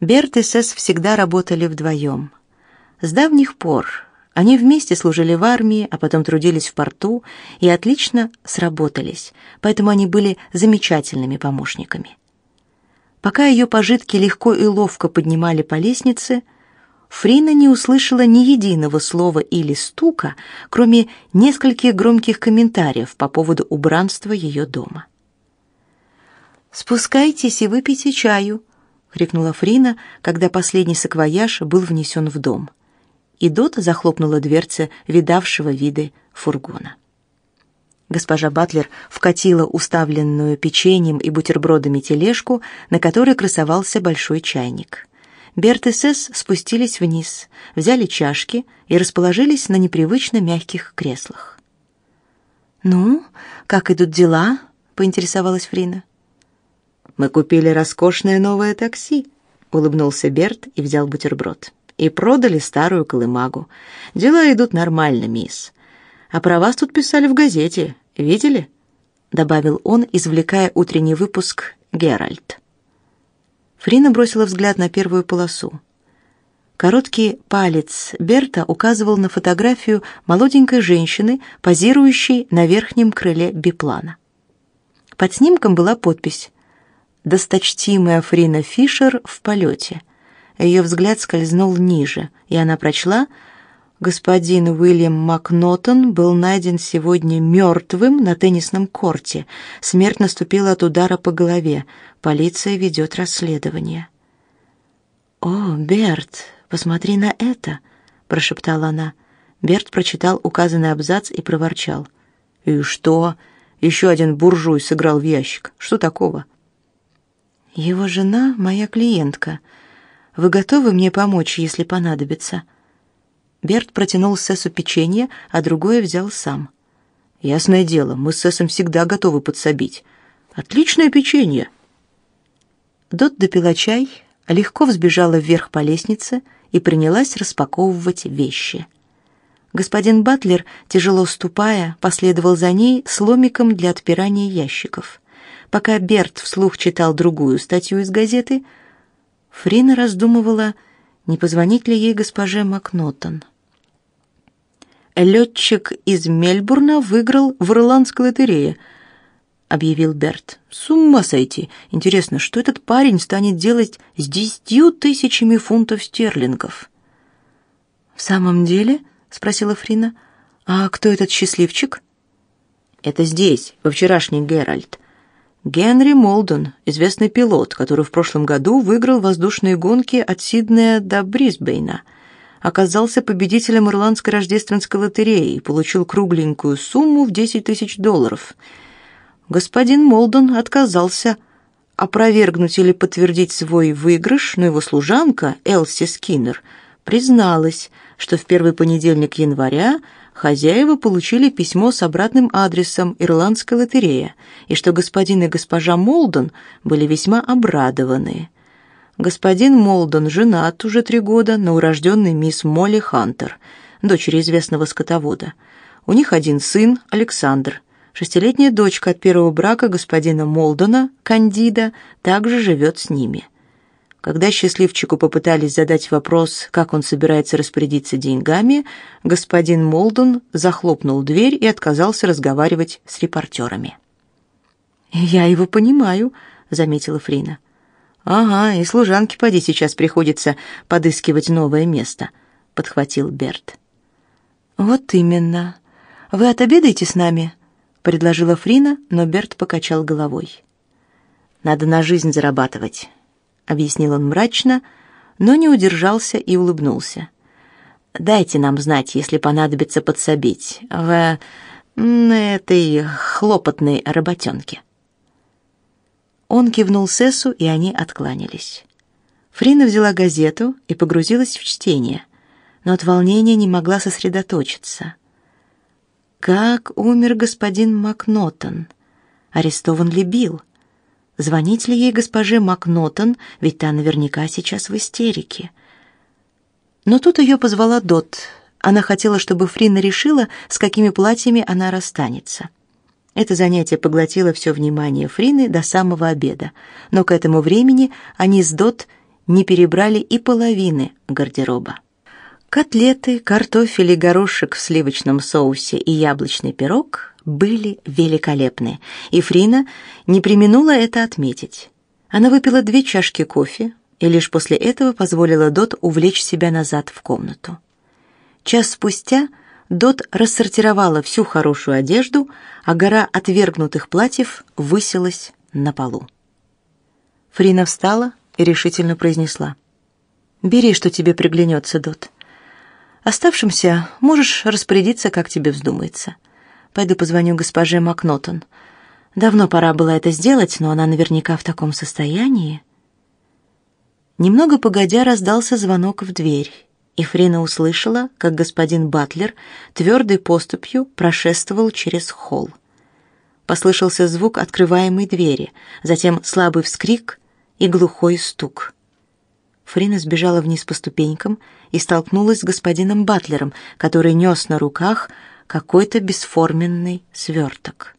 Берт и Сесс всегда работали вдвоем. С давних пор они вместе служили в армии, а потом трудились в порту и отлично сработались, поэтому они были замечательными помощниками. Пока ее пожитки легко и ловко поднимали по лестнице, Фрина не услышала ни единого слова или стука, кроме нескольких громких комментариев по поводу убранства ее дома. «Спускайтесь и выпейте чаю», — крикнула Фрина, когда последний саквояж был внесен в дом. И Дот захлопнула дверцы видавшего виды фургона. Госпожа Батлер вкатила уставленную печеньем и бутербродами тележку, на которой красовался большой чайник. Берт и Сесс спустились вниз, взяли чашки и расположились на непривычно мягких креслах. «Ну, как идут дела?» — поинтересовалась Фрина. «Мы купили роскошное новое такси», — улыбнулся Берт и взял бутерброд. «И продали старую колымагу. Дела идут нормально, мисс. А про вас тут писали в газете. Видели?» Добавил он, извлекая утренний выпуск «Геральт». Фрина бросила взгляд на первую полосу. Короткий палец Берта указывал на фотографию молоденькой женщины, позирующей на верхнем крыле биплана. Под снимком была подпись «Досточтимая Фрина Фишер в полете». Ее взгляд скользнул ниже, и она прочла «Господин Уильям Макнотон был найден сегодня мертвым на теннисном корте. Смерть наступила от удара по голове. Полиция ведет расследование». «О, Берт, посмотри на это!» — прошептала она. Берт прочитал указанный абзац и проворчал. «И что? Еще один буржуй сыграл в ящик. Что такого?» Его жена моя клиентка. Вы готовы мне помочь, если понадобится? Берт протянул Сесу печенье, а другое взял сам. Ясное дело, мы с Сесом всегда готовы подсобить. Отличное печенье. Дот допила чай, легко взбежала вверх по лестнице и принялась распаковывать вещи. Господин Батлер, тяжело ступая, последовал за ней с ломиком для отпирания ящиков. Пока Берт вслух читал другую статью из газеты, Фрина раздумывала, не позвонить ли ей госпоже Макнотон. «Летчик из Мельбурна выиграл в ирландской лотерее», — объявил Берт. «С ума сойти! Интересно, что этот парень станет делать с десятью тысячами фунтов стерлингов?» «В самом деле?» — спросила Фрина. «А кто этот счастливчик?» «Это здесь, во вчерашний Геральт. Генри Молден, известный пилот, который в прошлом году выиграл воздушные гонки от Сиднея до Брисбейна, оказался победителем ирландской рождественской лотереи и получил кругленькую сумму в 10 тысяч долларов. Господин Молден отказался опровергнуть или подтвердить свой выигрыш, но его служанка Элси Скиннер призналась, что в первый понедельник января хозяева получили письмо с обратным адресом Ирландской лотереи, и что господин и госпожа Молден были весьма обрадованы. Господин Молден женат уже три года на урожденной мисс Молли Хантер, дочери известного скотовода. У них один сын, Александр. Шестилетняя дочка от первого брака господина Молдена, Кандида, также живет с ними. Когда счастливчику попытались задать вопрос, как он собирается распорядиться деньгами, господин Молден захлопнул дверь и отказался разговаривать с репортерами. «Я его понимаю», — заметила Фрина. «Ага, и служанке поди сейчас приходится подыскивать новое место», — подхватил Берт. «Вот именно. Вы отобедаете с нами?» — предложила Фрина, но Берт покачал головой. «Надо на жизнь зарабатывать объяснил он мрачно, но не удержался и улыбнулся. Дайте нам знать, если понадобится подсобить в этой хлопотной работенке. Он кивнул Сесу, и они откланялись. Фрина взяла газету и погрузилась в чтение, но от волнения не могла сосредоточиться. Как умер господин Макнотон? Арестован ли Билл? Звонить ли ей госпоже Макнотон, ведь та наверняка сейчас в истерике. Но тут ее позвала Дот. Она хотела, чтобы Фрина решила, с какими платьями она расстанется. Это занятие поглотило все внимание Фрины до самого обеда, но к этому времени они с Дот не перебрали и половины гардероба. Котлеты, картофель и горошек в сливочном соусе и яблочный пирог были великолепны, и Фрина не преминула это отметить. Она выпила две чашки кофе и лишь после этого позволила Дот увлечь себя назад в комнату. Час спустя Дот рассортировала всю хорошую одежду, а гора отвергнутых платьев высилась на полу. Фрина встала и решительно произнесла: "Бери, что тебе приглянется, Дот. Оставшимся можешь распорядиться, как тебе вздумается. Пойду позвоню госпоже Макнотон. Давно пора было это сделать, но она наверняка в таком состоянии". Немного погодя раздался звонок в дверь и Фрина услышала, как господин Батлер твердой поступью прошествовал через холл. Послышался звук открываемой двери, затем слабый вскрик и глухой стук. Фрина сбежала вниз по ступенькам и столкнулась с господином Батлером, который нес на руках какой-то бесформенный сверток.